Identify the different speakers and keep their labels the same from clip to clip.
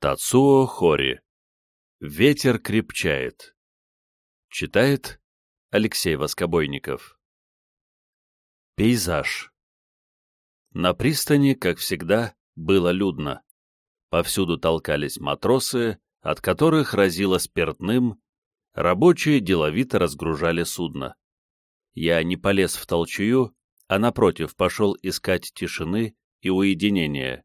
Speaker 1: Тацуо Хори. Ветер крепчает. Читает Алексей Воскобойников. Пейзаж. На пристани, как всегда, было людно. Повсюду толкались матросы, от которых разило спиртным, рабочие деловито разгружали судно. Я не полез в толчую, а напротив пошел искать тишины и уединения.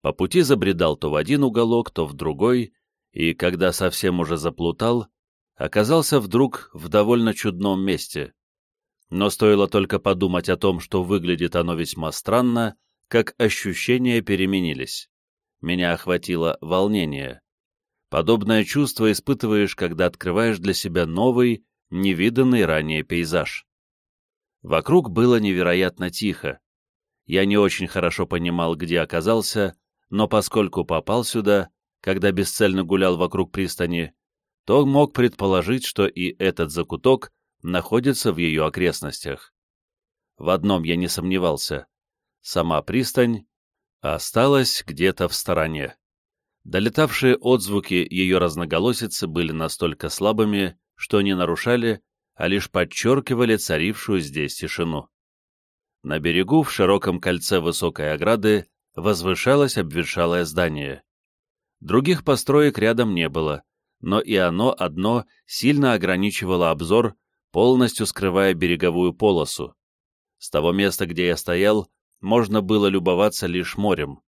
Speaker 1: По пути забредал то в один уголок, то в другой, и, когда совсем уже заплутал, оказался вдруг в довольно чудном месте. Но стоило только подумать о том, что выглядит оно весьма странно, как ощущения переменились. Меня охватило волнение. Подобное чувство испытываешь, когда открываешь для себя новый, невиданный ранее пейзаж. Вокруг было невероятно тихо. Я не очень хорошо понимал, где оказался, но поскольку попал сюда, когда бесцельно гулял вокруг пристани, то мог предположить, что и этот закуток находится в ее окрестностях. В одном я не сомневался. Сама пристань осталась где-то в стороне. Долетавшие отзвуки ее разноголосицы были настолько слабыми, что не нарушали, а лишь подчеркивали царившую здесь тишину. На берегу, в широком кольце высокой ограды, возвышалось обветшалое здание. Других построек рядом не было, но и оно одно сильно ограничивало обзор, полностью скрывая береговую полосу. С того места, где я стоял, можно было любоваться лишь морем.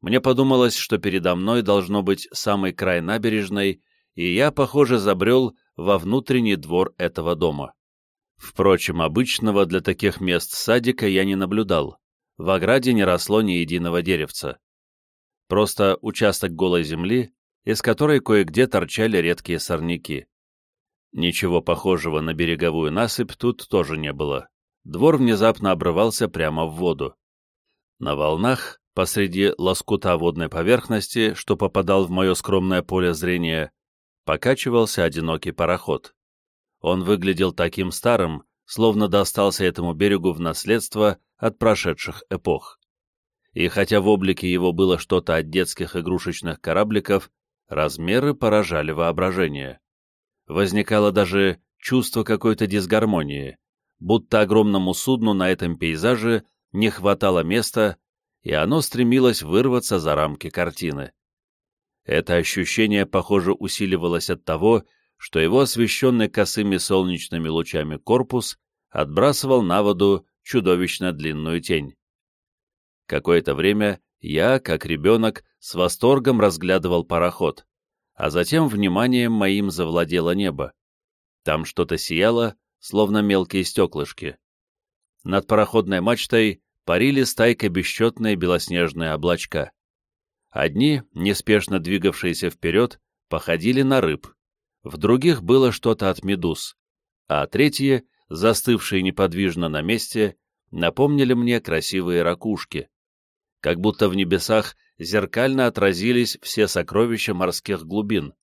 Speaker 1: Мне подумалось, что передо мной должно быть самый край набережной, и я, похоже, забрел во внутренний двор этого дома. Впрочем, обычного для таких мест садика я не наблюдал. В ограде не росло ни единого деревца. Просто участок голой земли, из которой кое-где торчали редкие сорняки. Ничего похожего на береговую насыпь тут тоже не было. Двор внезапно обрывался прямо в воду. На волнах, посреди лоскута водной поверхности, что попадал в мое скромное поле зрения, покачивался одинокий пароход. Он выглядел таким старым, словно достался этому берегу в наследство от прошедших эпох и хотя в облике его было что-то от детских игрушечных корабликов, размеры поражали воображение. Возникало даже чувство какой-то дисгармонии, будто огромному судну на этом пейзаже не хватало места, и оно стремилось вырваться за рамки картины. Это ощущение, похоже, усиливалось от того, что его освещенный косыми солнечными лучами корпус отбрасывал на воду чудовищно длинную тень. Какое-то время я, как ребенок, с восторгом разглядывал пароход, а затем вниманием моим завладело небо. Там что-то сияло, словно мелкие стеклышки. Над пароходной мачтой парили стайка бесчетные белоснежные облачка. Одни, неспешно двигавшиеся вперед, походили на рыб, в других было что-то от медуз, а третьи, застывшие неподвижно на месте, напомнили мне красивые ракушки как будто в небесах зеркально отразились все сокровища морских глубин.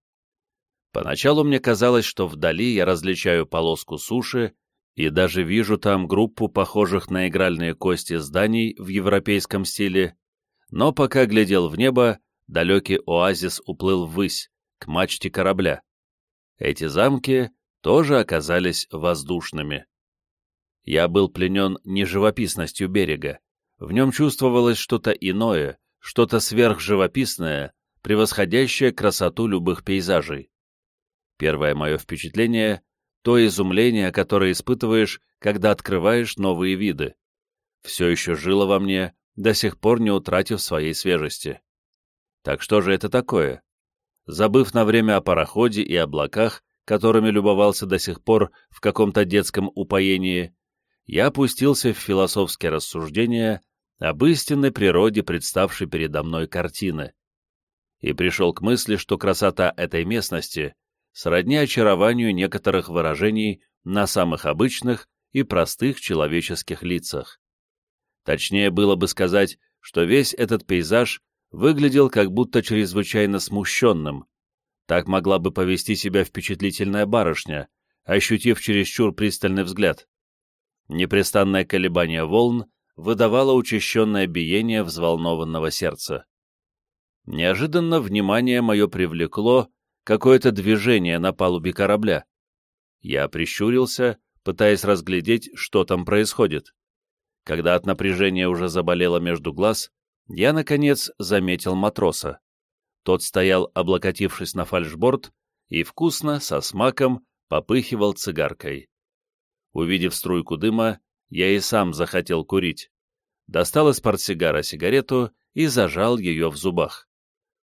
Speaker 1: Поначалу мне казалось, что вдали я различаю полоску суши и даже вижу там группу похожих на игральные кости зданий в европейском стиле, но пока глядел в небо, далекий оазис уплыл ввысь, к мачте корабля. Эти замки тоже оказались воздушными. Я был пленен не живописностью берега, в нем чувствовалось что-то иное, что-то сверхживописное, превосходящее красоту любых пейзажей. Первое мое впечатление — то изумление, которое испытываешь, когда открываешь новые виды. Все еще жило во мне, до сих пор не утратив своей свежести. Так что же это такое? Забыв на время о пароходе и облаках, которыми любовался до сих пор в каком-то детском упоении, я опустился в философские рассуждения об истинной природе представшей передо мной картины, и пришел к мысли, что красота этой местности сродни очарованию некоторых выражений на самых обычных и простых человеческих лицах. Точнее было бы сказать, что весь этот пейзаж выглядел как будто чрезвычайно смущенным. Так могла бы повести себя впечатлительная барышня, ощутив чересчур пристальный взгляд. Непрестанное колебание волн выдавало учащенное биение взволнованного сердца. Неожиданно внимание мое привлекло какое-то движение на палубе корабля. Я прищурился, пытаясь разглядеть, что там происходит. Когда от напряжения уже заболело между глаз, я, наконец, заметил матроса. Тот стоял, облокотившись на фальшборд, и вкусно, со смаком, попыхивал цигаркой. Увидев струйку дыма, я и сам захотел курить. Достал из портсигара сигарету и зажал ее в зубах.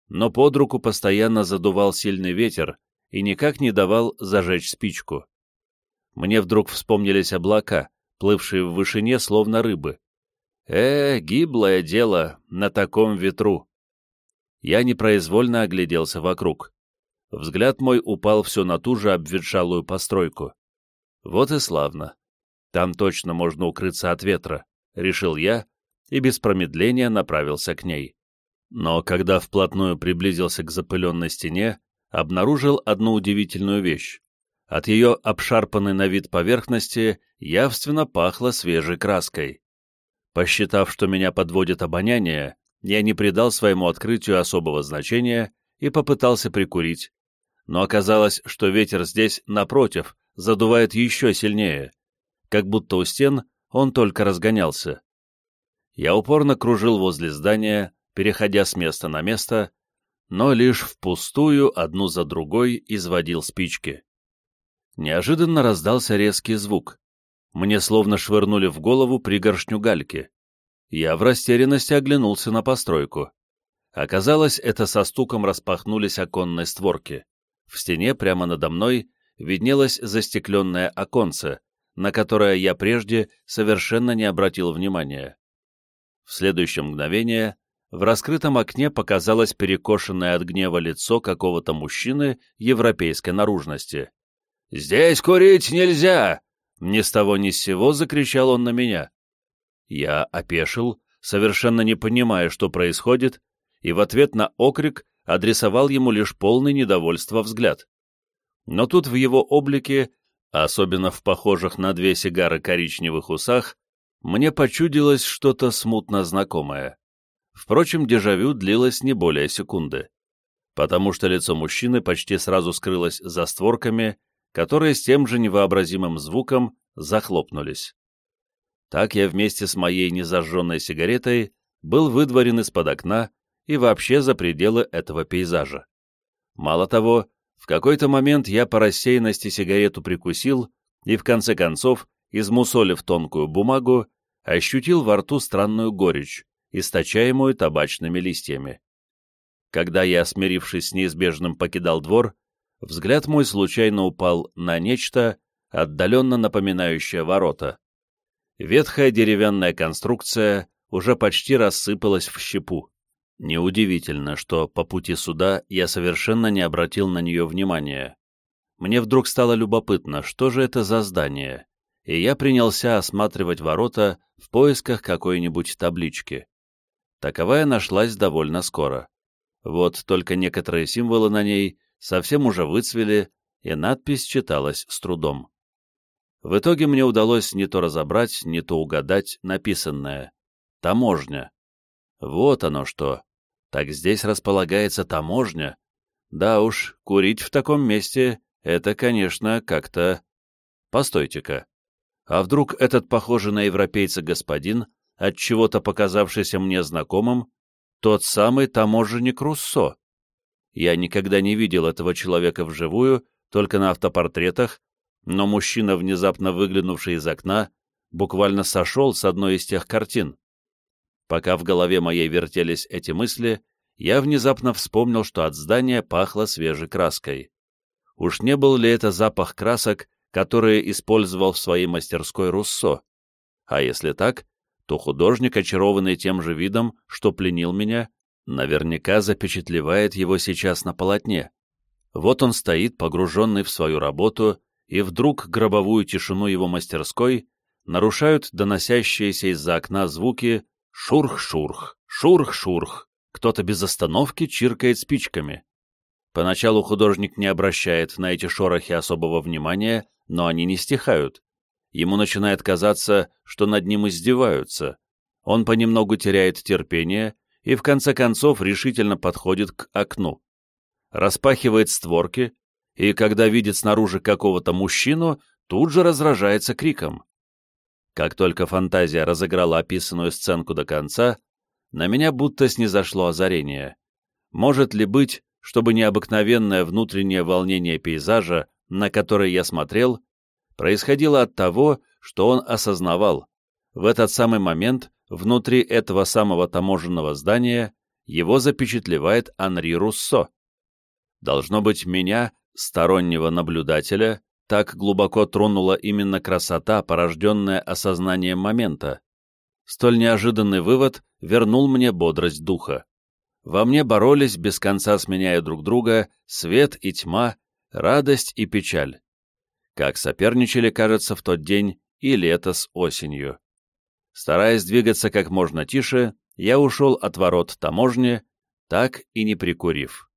Speaker 1: Но под руку постоянно задувал сильный ветер и никак не давал зажечь спичку. Мне вдруг вспомнились облака, плывшие в вышине, словно рыбы. Э, гиблое дело на таком ветру. Я непроизвольно огляделся вокруг. Взгляд мой упал все на ту же обветшалую постройку. Вот и славно. Там точно можно укрыться от ветра, решил я и без промедления направился к ней. Но когда вплотную приблизился к запыленной стене, обнаружил одну удивительную вещь. От ее обшарпанной на вид поверхности явственно пахло свежей краской. Посчитав, что меня подводит обоняние, я не придал своему открытию особого значения и попытался прикурить. Но оказалось, что ветер здесь, напротив, задувает еще сильнее, как будто у стен он только разгонялся. Я упорно кружил возле здания, переходя с места на место, но лишь впустую одну за другой изводил спички. Неожиданно раздался резкий звук. Мне словно швырнули в голову пригоршню гальки. Я в растерянности оглянулся на постройку. Оказалось, это со стуком распахнулись оконные створки. В стене прямо надо мной виднелось застекленное оконце, на которое я прежде совершенно не обратил внимания. В следующее мгновение в раскрытом окне показалось перекошенное от гнева лицо какого-то мужчины европейской наружности. «Здесь курить нельзя!» Ни с того ни с сего закричал он на меня. Я опешил, совершенно не понимая, что происходит, и в ответ на окрик адресовал ему лишь полный недовольства взгляд. Но тут в его облике, особенно в похожих на две сигары коричневых усах, мне почудилось что-то смутно знакомое. Впрочем, дежавю длилось не более секунды, потому что лицо мужчины почти сразу скрылось за створками, которые с тем же невообразимым звуком захлопнулись. Так я вместе с моей незажженной сигаретой был выдворен из-под окна и вообще за пределы этого пейзажа. Мало того, в какой-то момент я по рассеянности сигарету прикусил и, в конце концов, измусолив тонкую бумагу, ощутил во рту странную горечь, источаемую табачными листьями. Когда я, смирившись с неизбежным, покидал двор, взгляд мой случайно упал на нечто, отдаленно напоминающее ворота. Ветхая деревянная конструкция уже почти рассыпалась в щепу. Неудивительно, что по пути сюда я совершенно не обратил на нее внимания. Мне вдруг стало любопытно, что же это за здание, и я принялся осматривать ворота в поисках какой-нибудь таблички. Таковая нашлась довольно скоро. Вот только некоторые символы на ней совсем уже выцвели, и надпись читалась с трудом. В итоге мне удалось не то разобрать, не то угадать написанное. Таможня. Вот оно что. Так здесь располагается таможня. Да уж, курить в таком месте — это, конечно, как-то... Постойте-ка. А вдруг этот похожий на европейца господин, от чего-то показавшийся мне знакомым, тот самый таможенник Руссо? Я никогда не видел этого человека вживую, только на автопортретах, но мужчина, внезапно выглянувший из окна, буквально сошел с одной из тех картин. Пока в голове моей вертелись эти мысли, я внезапно вспомнил, что от здания пахло свежей краской. Уж не был ли это запах красок, которые использовал в своей мастерской Руссо? А если так, то художник, очарованный тем же видом, что пленил меня, наверняка запечатлевает его сейчас на полотне. Вот он стоит, погруженный в свою работу, и вдруг гробовую тишину его мастерской нарушают доносящиеся из-за окна звуки «шурх-шурх, шурх-шурх». Кто-то без остановки чиркает спичками. Поначалу художник не обращает на эти шорохи особого внимания, но они не стихают. Ему начинает казаться, что над ним издеваются. Он понемногу теряет терпение и в конце концов решительно подходит к окну. Распахивает створки, и когда видит снаружи какого-то мужчину, тут же разражается криком. Как только фантазия разыграла описанную сценку до конца, на меня будто снизошло озарение. Может ли быть, чтобы необыкновенное внутреннее волнение пейзажа, на который я смотрел, происходило от того, что он осознавал. В этот самый момент внутри этого самого таможенного здания его запечатлевает Анри Руссо. Должно быть, меня, стороннего наблюдателя, так глубоко тронула именно красота, порожденная осознанием момента. Столь неожиданный вывод вернул мне бодрость духа. Во мне боролись, без конца сменяя друг друга, свет и тьма, радость и печаль. Как соперничали, кажется, в тот день и лето с осенью. Стараясь двигаться как можно тише, я ушел от ворот таможни, так и не прикурив.